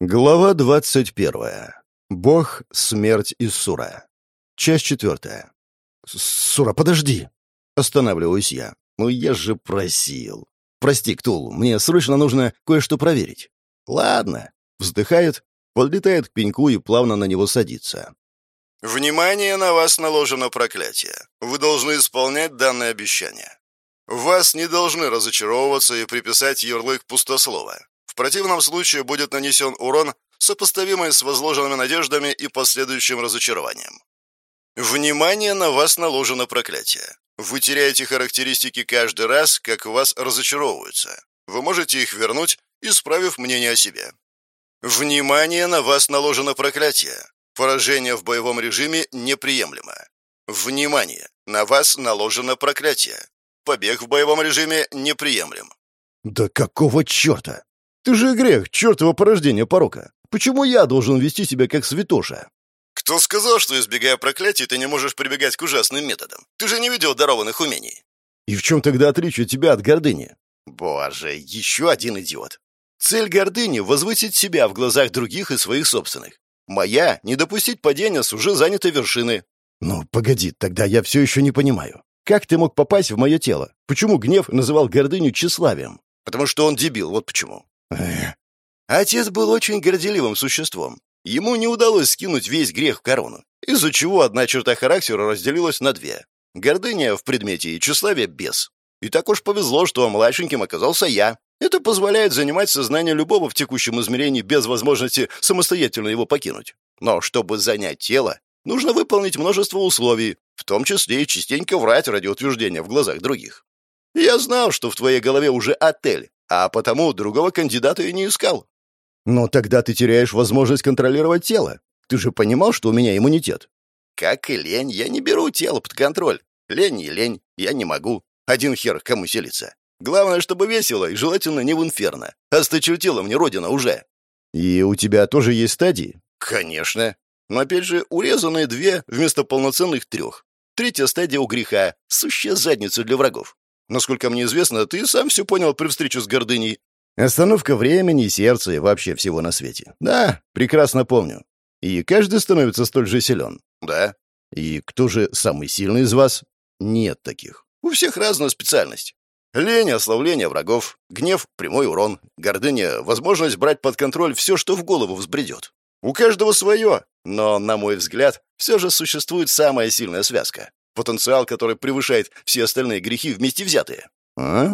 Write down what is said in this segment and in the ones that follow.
Глава двадцать первая. Бог, смерть и Сура. Часть четвертая. «Сура, подожди!» Останавливаюсь я. «Ну я же просил!» «Прости, Ктул, мне срочно нужно кое-что проверить». «Ладно». Вздыхает, подлетает к пеньку и плавно на него садится. «Внимание, на вас наложено проклятие. Вы должны исполнять данное обещание. Вас не должны разочаровываться и приписать ярлык пустослова противном случае будет нанесен урон, сопоставимый с возложенными надеждами и последующим разочарованием. Внимание, на вас наложено проклятие. Вы теряете характеристики каждый раз, как вас разочаровываются. Вы можете их вернуть, исправив мнение о себе. Внимание, на вас наложено проклятие. Поражение в боевом режиме неприемлемо. Внимание, на вас наложено проклятие. Побег в боевом режиме неприемлем. «Да какого черта?» Ты же грех, чертово порождение порока. Почему я должен вести себя как святоша? Кто сказал, что, избегая проклятий, ты не можешь прибегать к ужасным методам? Ты же не видел дарованных умений. И в чем тогда отличие тебя от гордыни? Боже, еще один идиот. Цель гордыни — возвысить себя в глазах других и своих собственных. Моя — не допустить падения с уже занятой вершины. Ну, погоди, тогда я все еще не понимаю. Как ты мог попасть в мое тело? Почему гнев называл гордыню тщеславием? Потому что он дебил, вот почему. Отец был очень горделивым существом. Ему не удалось скинуть весь грех в корону, из-за чего одна черта характера разделилась на две. Гордыня в предмете и тщеславие без. И так уж повезло, что младшеньким оказался я. Это позволяет занимать сознание любого в текущем измерении без возможности самостоятельно его покинуть. Но чтобы занять тело, нужно выполнить множество условий, в том числе и частенько врать ради утверждения в глазах других. Я знал, что в твоей голове уже отель, а потому другого кандидата и не искал. Но тогда ты теряешь возможность контролировать тело. Ты же понимал, что у меня иммунитет? Как и лень, я не беру тело под контроль. Лень и лень, я не могу. Один хер кому селиться. Главное, чтобы весело и желательно не в инферно. Осточертила мне родина уже. И у тебя тоже есть стадии? Конечно. Но опять же, урезанные две вместо полноценных трех. Третья стадия у греха — сущая задница для врагов. Насколько мне известно, ты сам все понял при встрече с гордыней. Остановка времени, сердца и вообще всего на свете. Да, прекрасно помню. И каждый становится столь же силен. Да. И кто же самый сильный из вас? Нет таких. У всех разная специальность. Лень, ославление врагов, гнев, прямой урон, гордыня, возможность брать под контроль все, что в голову взбредет. У каждого свое, но, на мой взгляд, все же существует самая сильная связка потенциал, который превышает все остальные грехи вместе взятые. А?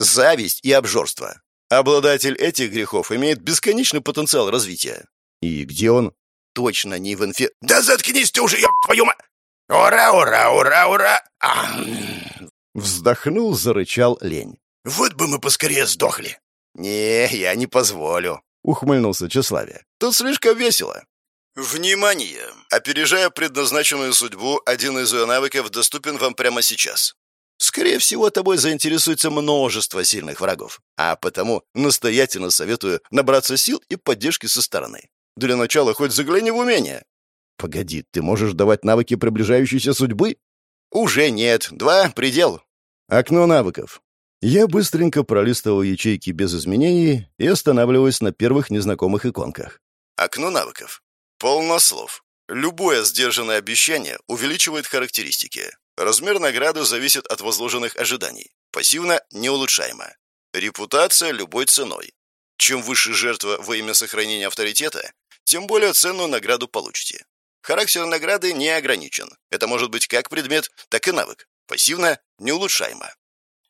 Зависть и обжорство. Обладатель этих грехов имеет бесконечный потенциал развития. И где он? Точно не в инфе... Да заткнись ты уже, ёб твою мать! Ура, ура, ура, ура! Вздохнул, зарычал лень. Вот бы мы поскорее сдохли. Не, я не позволю. Ухмыльнулся Чеславе. Тут слишком весело. Внимание! Опережая предназначенную судьбу, один из ее навыков доступен вам прямо сейчас. Скорее всего, тобой заинтересуется множество сильных врагов, а потому настоятельно советую набраться сил и поддержки со стороны. Для начала хоть загляни в умение. Погоди, ты можешь давать навыки приближающейся судьбы? Уже нет. Два — предел. Окно навыков. Я быстренько пролистывал ячейки без изменений и останавливаюсь на первых незнакомых иконках. Окно навыков. Полнослов. Любое сдержанное обещание увеличивает характеристики. Размер награды зависит от возложенных ожиданий. Пассивно неулучшаемо. Репутация любой ценой. Чем выше жертва во имя сохранения авторитета, тем более ценную награду получите. Характер награды не ограничен. Это может быть как предмет, так и навык. Пассивно неулучшаемо.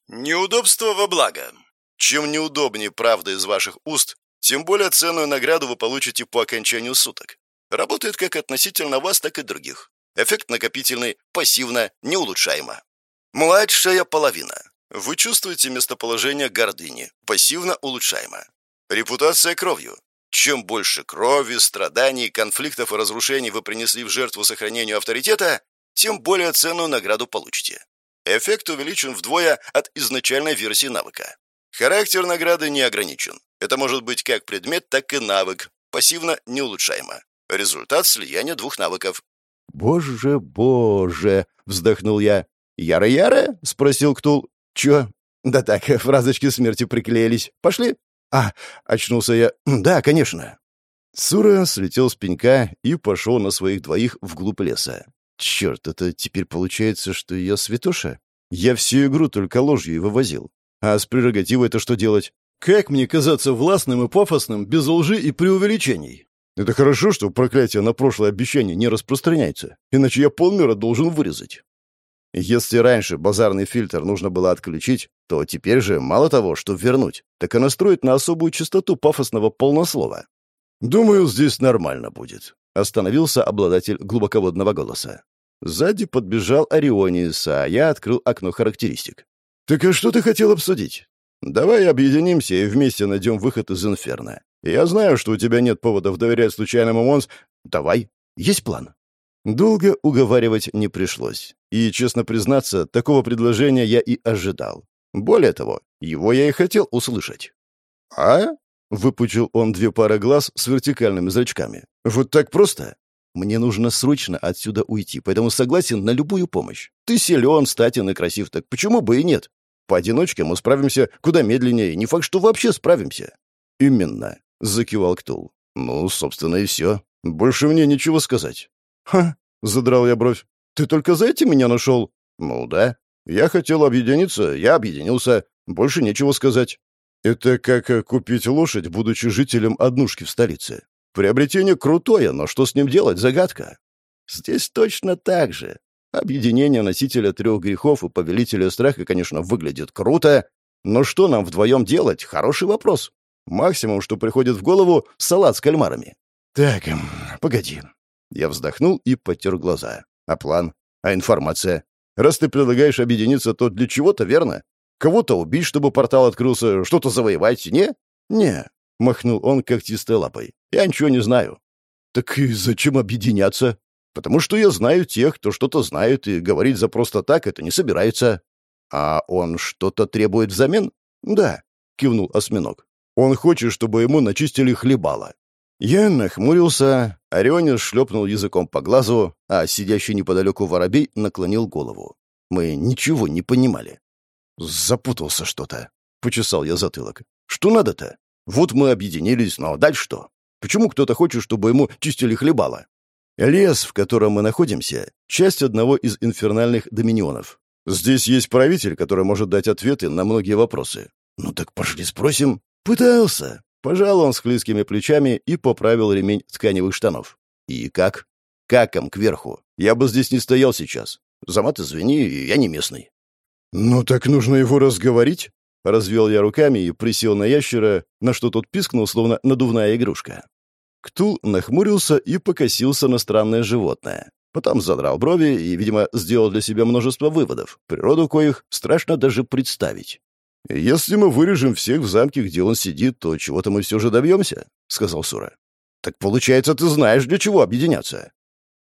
Неудобство во благо. Чем неудобнее правда из ваших уст, тем более ценную награду вы получите по окончанию суток. Работает как относительно вас, так и других. Эффект накопительный, пассивно, неулучшаемо. Младшая половина. Вы чувствуете местоположение гордыни, пассивно улучшаемо. Репутация кровью. Чем больше крови, страданий, конфликтов и разрушений вы принесли в жертву сохранению авторитета, тем более ценную награду получите. Эффект увеличен вдвое от изначальной версии навыка. Характер награды не ограничен. Это может быть как предмет, так и навык, пассивно неулучшаемо. Результат слияния двух навыков. «Боже, боже!» — вздохнул я. «Яра-яра?» — спросил Ктул. «Чё?» «Да так, фразочки смерти приклеились. Пошли?» «А, очнулся я. Да, конечно». Сура слетел с пенька и пошел на своих двоих вглубь леса. Черт, это теперь получается, что я святоша? Я всю игру только ложью и вывозил. А с прерогативой это что делать? Как мне казаться властным и пафосным без лжи и преувеличений? Это хорошо, что проклятие на прошлое обещание не распространяется, иначе я полмира должен вырезать. Если раньше базарный фильтр нужно было отключить, то теперь же мало того, что вернуть, так и настроить на особую частоту пафосного полнослова. «Думаю, здесь нормально будет», — остановился обладатель глубоководного голоса. Сзади подбежал Орионис, а я открыл окно характеристик. «Так а что ты хотел обсудить?» «Давай объединимся и вместе найдем выход из инферно. Я знаю, что у тебя нет поводов доверять случайному монс. Давай, есть план». Долго уговаривать не пришлось. И, честно признаться, такого предложения я и ожидал. Более того, его я и хотел услышать. «А?» — выпучил он две пары глаз с вертикальными зрачками. «Вот так просто?» «Мне нужно срочно отсюда уйти, поэтому согласен на любую помощь. Ты силен, статен и красив, так почему бы и нет? Поодиночке мы справимся куда медленнее, не факт, что вообще справимся». «Именно», — закивал Ктул. «Ну, собственно, и все. Больше мне ничего сказать». «Ха!» — задрал я бровь. «Ты только за этим меня нашел?» «Ну да. Я хотел объединиться, я объединился. Больше нечего сказать». «Это как э, купить лошадь, будучи жителем однушки в столице. Приобретение крутое, но что с ним делать, загадка». «Здесь точно так же. Объединение носителя трех грехов и повелителя страха, конечно, выглядит круто, но что нам вдвоем делать? Хороший вопрос. Максимум, что приходит в голову — салат с кальмарами. Так, эм, погоди. Я вздохнул и потер глаза. А план? А информация? Раз ты предлагаешь объединиться, то для чего-то, верно? Кого-то убить, чтобы портал открылся, что-то завоевать, не? Не, махнул он когтистой лапой. Я ничего не знаю. Так и зачем объединяться? Потому что я знаю тех, кто что-то знает, и говорить за просто так это не собирается. А он что-то требует взамен? Да, кивнул осьминог. Он хочет, чтобы ему начистили хлебало. Я нахмурился, Орионис шлепнул языком по глазу, а сидящий неподалеку воробей наклонил голову. Мы ничего не понимали. «Запутался что-то», — почесал я затылок. «Что надо-то? Вот мы объединились, но дальше что? Почему кто-то хочет, чтобы ему чистили хлебало?» «Лес, в котором мы находимся, часть одного из инфернальных доминионов. Здесь есть правитель, который может дать ответы на многие вопросы. Ну так пошли спросим». «Пытался», Пожал он с хлисткими плечами и поправил ремень тканевых штанов. «И как?» «Каком кверху? Я бы здесь не стоял сейчас. Замат, извини, я не местный». «Ну так нужно его разговорить?» Развел я руками и присел на ящера, на что тот пискнул, словно надувная игрушка. Ктул нахмурился и покосился на странное животное. Потом задрал брови и, видимо, сделал для себя множество выводов, природу коих страшно даже представить. «Если мы вырежем всех в замке, где он сидит, то чего-то мы все же добьемся», — сказал Сура. «Так получается, ты знаешь, для чего объединяться».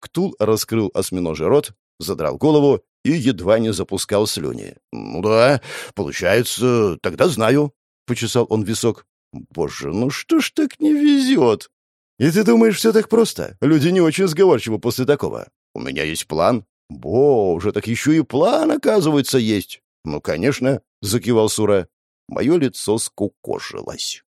Ктул раскрыл осьминожий рот, задрал голову и едва не запускал слюни. «Ну да, получается, тогда знаю», — почесал он висок. «Боже, ну что ж так не везет?» «И ты думаешь, все так просто? Люди не очень сговорчивы после такого. У меня есть план». «Боже, так еще и план, оказывается, есть». «Ну, конечно», — закивал Сура. Мое лицо скукожилось.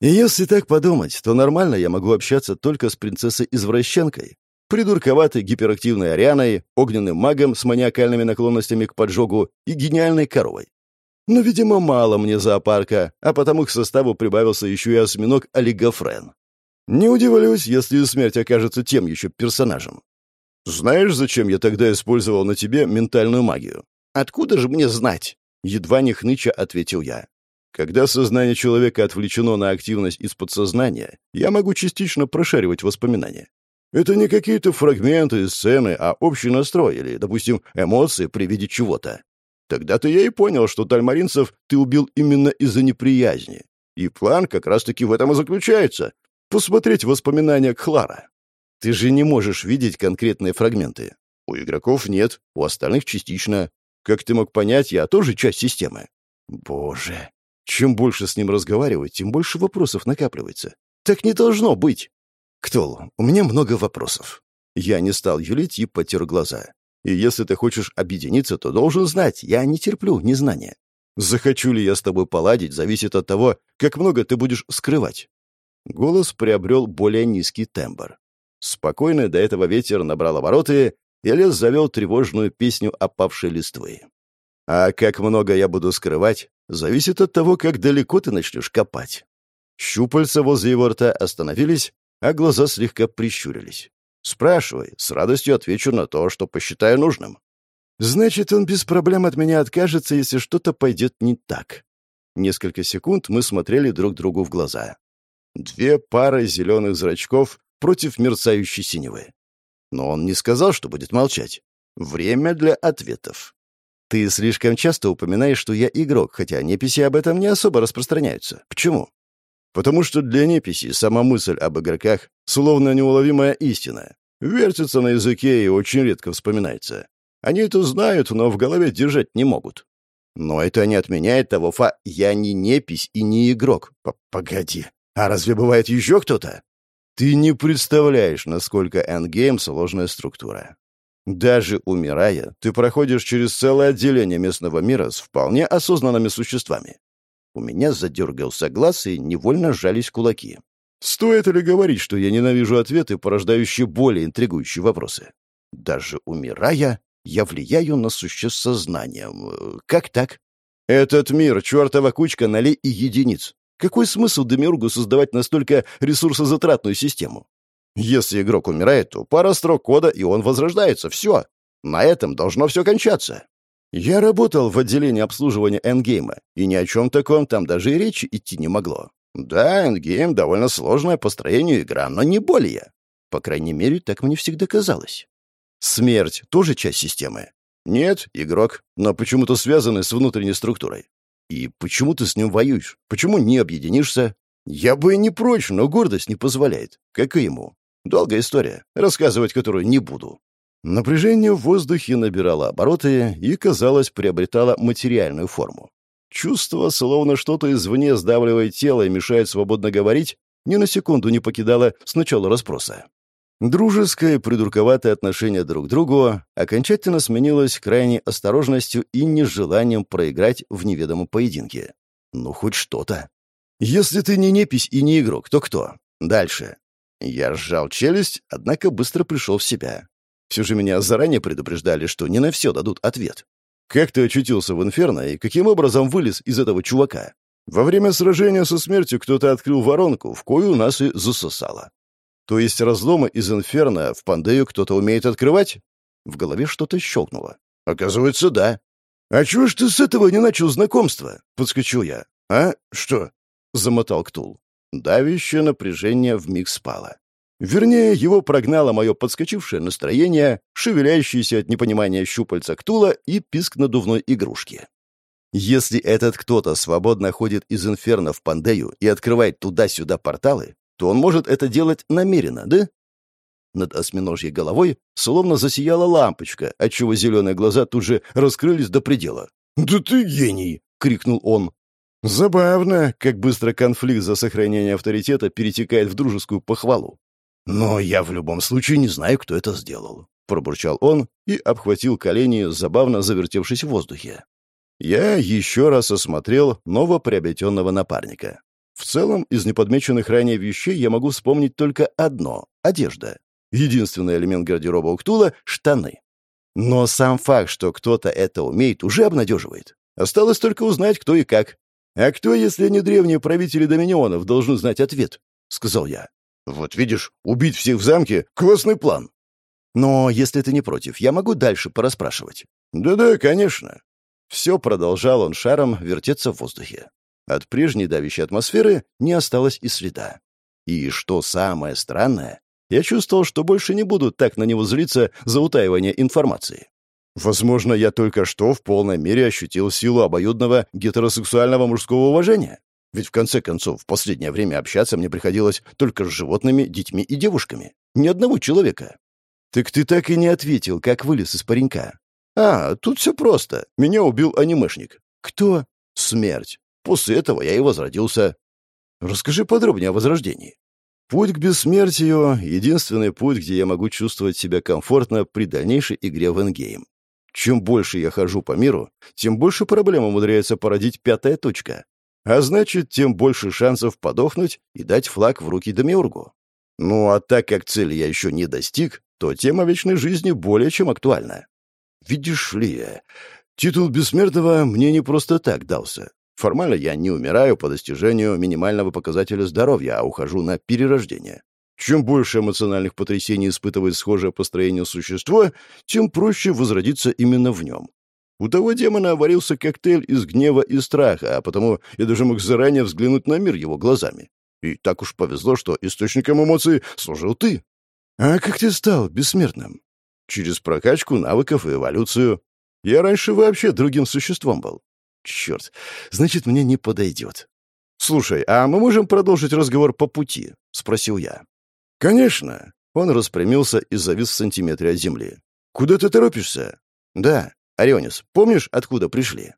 И если так подумать, то нормально я могу общаться только с принцессой-извращенкой, придурковатой гиперактивной Арианой, огненным магом с маниакальными наклонностями к поджогу и гениальной коровой. Но, видимо, мало мне зоопарка, а потому к составу прибавился еще и осьминог Олигофрен. Не удивлюсь, если смерть окажется тем еще персонажем. Знаешь, зачем я тогда использовал на тебе ментальную магию? Откуда же мне знать? Едва не хныча ответил я. Когда сознание человека отвлечено на активность из подсознания, я могу частично прошаривать воспоминания. Это не какие-то фрагменты, сцены, а общий настрой или, допустим, эмоции при виде чего-то. Тогда-то я и понял, что тальмаринцев ты убил именно из-за неприязни. И план как раз-таки в этом и заключается — посмотреть воспоминания Клара. Ты же не можешь видеть конкретные фрагменты. У игроков нет, у остальных частично. Как ты мог понять, я тоже часть системы. Боже, чем больше с ним разговаривать, тем больше вопросов накапливается. Так не должно быть. Ктол, у меня много вопросов. Я не стал юлить и потер глаза. И если ты хочешь объединиться, то должен знать, я не терплю незнания. Захочу ли я с тобой поладить, зависит от того, как много ты будешь скрывать. Голос приобрел более низкий тембр. Спокойный до этого ветер набрал обороты, и лес завел тревожную песню опавшей листвы. А как много я буду скрывать, зависит от того, как далеко ты начнешь копать. Щупальца возле его рта остановились, а глаза слегка прищурились. Спрашивай, с радостью отвечу на то, что посчитаю нужным. Значит, он без проблем от меня откажется, если что-то пойдет не так. Несколько секунд мы смотрели друг другу в глаза. Две пары зеленых зрачков против мерцающей синевы. Но он не сказал, что будет молчать. Время для ответов. Ты слишком часто упоминаешь, что я игрок, хотя неписи об этом не особо распространяются. Почему? Потому что для неписи сама мысль об игроках словно неуловимая истина. Вертится на языке и очень редко вспоминается. Они это знают, но в голове держать не могут. Но это не отменяет того фа «я не непись и не игрок». П Погоди, а разве бывает еще кто-то? Ты не представляешь, насколько эндгейм сложная структура. Даже умирая, ты проходишь через целое отделение местного мира с вполне осознанными существами. У меня задергался глаз и невольно сжались кулаки. Стоит ли говорить, что я ненавижу ответы, порождающие более интригующие вопросы? Даже умирая, я влияю на существ сознанием. Как так? Этот мир — чертова кучка нулей и единиц. Какой смысл Демиургу создавать настолько ресурсозатратную систему? Если игрок умирает, то пара строк кода, и он возрождается. Все. На этом должно все кончаться. Я работал в отделении обслуживания эндгейма, и ни о чем таком там даже и речи идти не могло. Да, эндгейм — довольно сложная по строению игра, но не более. По крайней мере, так мне всегда казалось. Смерть — тоже часть системы? Нет, игрок, но почему-то связанный с внутренней структурой. И почему ты с ним воюешь? Почему не объединишься? Я бы и не прочь, но гордость не позволяет. Как и ему. Долгая история, рассказывать которую не буду. Напряжение в воздухе набирало обороты и, казалось, приобретало материальную форму. Чувство, словно что-то извне сдавливает тело и мешает свободно говорить, ни на секунду не покидало с начала расспроса. Дружеское придурковатое отношение друг к другу окончательно сменилось крайней осторожностью и нежеланием проиграть в неведомом поединке. Ну, хоть что-то. Если ты не непись и не игрок, то кто? Дальше. Я сжал челюсть, однако быстро пришел в себя. Все же меня заранее предупреждали, что не на все дадут ответ. Как ты очутился в Инферно и каким образом вылез из этого чувака? Во время сражения со смертью кто-то открыл воронку, в кою нас и засосало. То есть разломы из инферно в Пандею кто-то умеет открывать? В голове что-то щелкнуло. Оказывается, да. «А чего ж ты с этого не начал знакомство?» — подскочил я. «А? Что?» — замотал Ктул. Давящее напряжение вмиг спало. Вернее, его прогнало мое подскочившее настроение, шевеляющееся от непонимания щупальца Ктула и писк надувной игрушки. Если этот кто-то свободно ходит из инферно в Пандею и открывает туда-сюда порталы, то он может это делать намеренно, да? Над осьминожьей головой словно засияла лампочка, отчего зеленые глаза тут же раскрылись до предела. «Да ты гений!» — крикнул он. Забавно, как быстро конфликт за сохранение авторитета перетекает в дружескую похвалу. «Но я в любом случае не знаю, кто это сделал», — пробурчал он и обхватил колени, забавно завертевшись в воздухе. Я еще раз осмотрел новоприобретенного напарника. В целом, из неподмеченных ранее вещей я могу вспомнить только одно — одежда. Единственный элемент гардероба у Ктула — штаны. Но сам факт, что кто-то это умеет, уже обнадеживает. Осталось только узнать, кто и как. «А кто, если не древние правители доминионов, должны знать ответ?» — сказал я. «Вот видишь, убить всех в замке — классный план». «Но если ты не против, я могу дальше порасспрашивать?» «Да-да, конечно». Все продолжал он шаром вертеться в воздухе. От прежней давящей атмосферы не осталось и следа. И что самое странное, я чувствовал, что больше не буду так на него злиться за утаивание информации. Возможно, я только что в полной мере ощутил силу обоюдного гетеросексуального мужского уважения. Ведь в конце концов, в последнее время общаться мне приходилось только с животными, детьми и девушками. Ни одного человека. Так ты так и не ответил, как вылез из паренька. А, тут все просто. Меня убил анимешник. Кто? Смерть. После этого я и возродился. Расскажи подробнее о возрождении. Путь к бессмертию — единственный путь, где я могу чувствовать себя комфортно при дальнейшей игре в энгейм. Чем больше я хожу по миру, тем больше проблем умудряется породить пятая точка. А значит, тем больше шансов подохнуть и дать флаг в руки Демиургу. Ну а так как цели я еще не достиг, то тема вечной жизни более чем актуальна. Видишь ли, титул бессмертного мне не просто так дался. Формально я не умираю по достижению минимального показателя здоровья, а ухожу на перерождение. Чем больше эмоциональных потрясений испытывает схожее по строению существо, тем проще возродиться именно в нем. У того демона варился коктейль из гнева и страха, а потому я даже мог заранее взглянуть на мир его глазами. И так уж повезло, что источником эмоций служил ты. А как ты стал бессмертным? Через прокачку навыков и эволюцию. Я раньше вообще другим существом был. Черт, значит, мне не подойдет. «Слушай, а мы можем продолжить разговор по пути?» — спросил я. «Конечно». Он распрямился и завис в сантиметре от земли. «Куда ты торопишься?» «Да, Орионис, помнишь, откуда пришли?»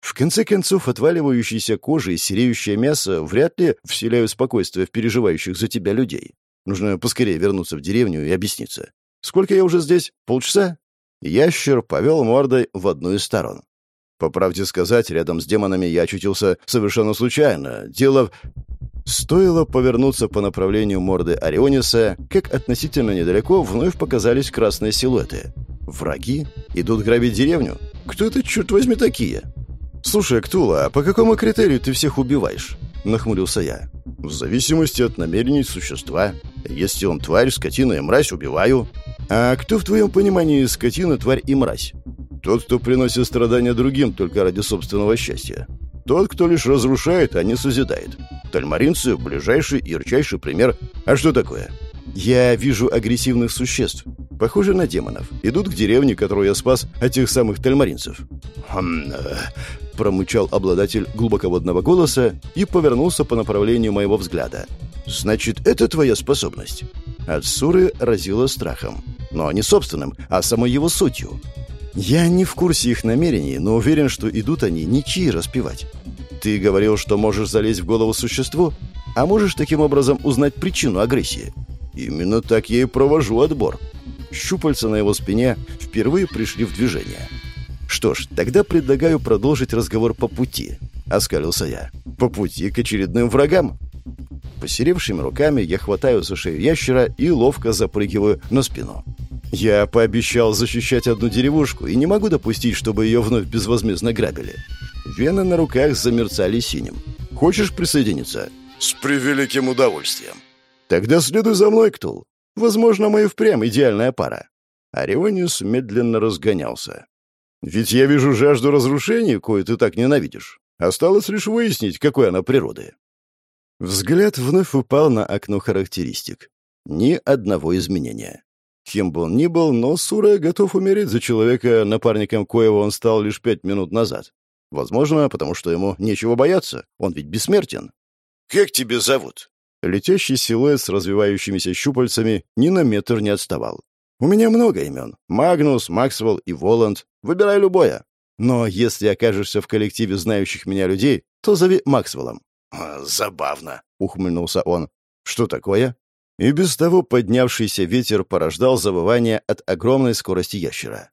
В конце концов, отваливающейся кожа и сереющее мясо вряд ли вселяют спокойствие в переживающих за тебя людей. Нужно поскорее вернуться в деревню и объясниться. Сколько я уже здесь? Полчаса? Ящер повел мордой в одну из сторон. По правде сказать, рядом с демонами я очутился совершенно случайно. Дело... Стоило повернуться по направлению морды Ориониса, как относительно недалеко вновь показались красные силуэты. Враги? Идут грабить деревню? Кто это, черт возьми, такие? «Слушай, Ктула, а по какому критерию ты всех убиваешь?» — нахмурился я. «В зависимости от намерений существа. Если он тварь, скотина и мразь, убиваю. А кто в твоем понимании скотина, тварь и мразь? Тот, кто приносит страдания другим только ради собственного счастья. Тот, кто лишь разрушает, а не созидает. Тальмаринцы — ближайший и ярчайший пример. А что такое? Я вижу агрессивных существ. Похоже на демонов. Идут к деревне, которую я спас от тех самых тальмаринцев. «Хм...» э, — промычал обладатель глубоководного голоса и повернулся по направлению моего взгляда. «Значит, это твоя способность?» От Суры разило страхом. Но не собственным, а самой его сутью. Я не в курсе их намерений, но уверен, что идут они ничьи распевать. Ты говорил, что можешь залезть в голову существу, а можешь таким образом узнать причину агрессии. Именно так я и провожу отбор. Щупальца на его спине впервые пришли в движение. Что ж, тогда предлагаю продолжить разговор по пути, оскалился я. По пути к очередным врагам. Посеревшими руками я хватаю за шею ящера и ловко запрыгиваю на спину. Я пообещал защищать одну деревушку и не могу допустить, чтобы ее вновь безвозмездно грабили. Вены на руках замерцали синим. Хочешь присоединиться? С превеликим удовольствием. Тогда следуй за мной, Ктул. Возможно, мы и впрямь идеальная пара. Ориониус медленно разгонялся. Ведь я вижу жажду разрушения, кое ты так ненавидишь. Осталось лишь выяснить, какой она природы. Взгляд вновь упал на окно характеристик. Ни одного изменения. Кем бы он ни был, но Сура готов умереть за человека, напарником коего он стал лишь пять минут назад. Возможно, потому что ему нечего бояться, он ведь бессмертен. «Как тебя зовут?» Летящий силуэт с развивающимися щупальцами ни на метр не отставал. «У меня много имен. Магнус, Максвелл и Воланд. Выбирай любое. Но если окажешься в коллективе знающих меня людей, то зови Максвеллом». «Забавно», — ухмыльнулся он. «Что такое?» И без того поднявшийся ветер порождал завывание от огромной скорости ящера.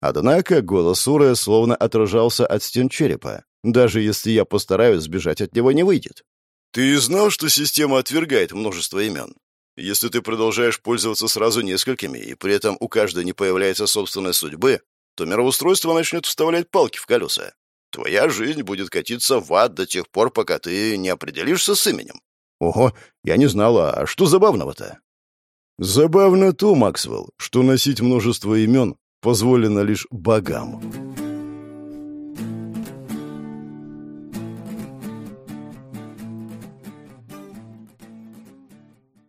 Однако голос Уры словно отражался от стен черепа. Даже если я постараюсь, сбежать от него не выйдет. «Ты знал, что система отвергает множество имен? Если ты продолжаешь пользоваться сразу несколькими, и при этом у каждой не появляется собственной судьбы, то мировостройство начнет вставлять палки в колеса. Твоя жизнь будет катиться в ад до тех пор, пока ты не определишься с именем. Ого, я не знала, а что забавного-то? Забавно то, Максвелл, что носить множество имен позволено лишь богам.